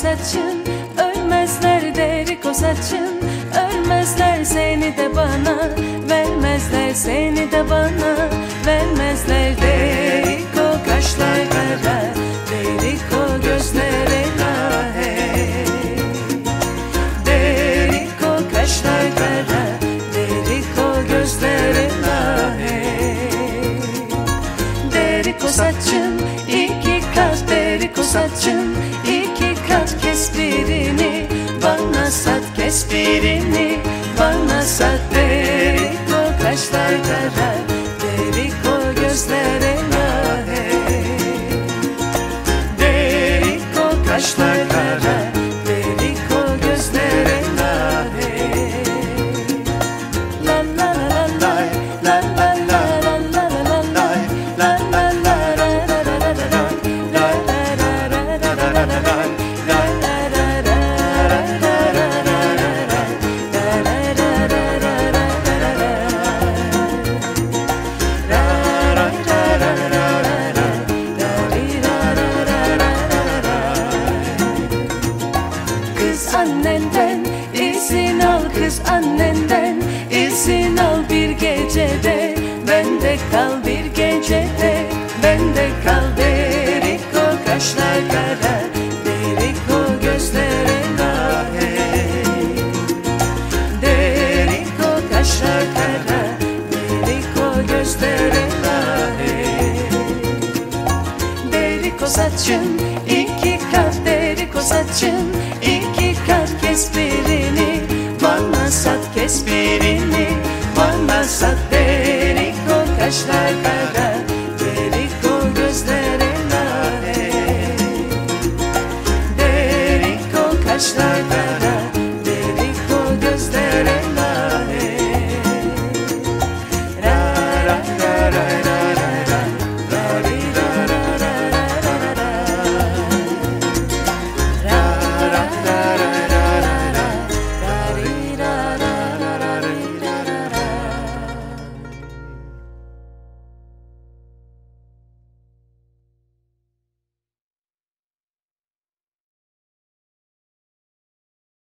saçın Ölmezler de Riko saçın Ölmezler seni de bana Vermezler seni de bana. Vermezler graça. annenden izin al kız annenden izin al bir gecede. Bende kal bir gecede Bende kal derik o kaşlar kara Derik o gözlere nahe. Derik o kaşlar kara Derik o gözlere nahe. Derik o saçın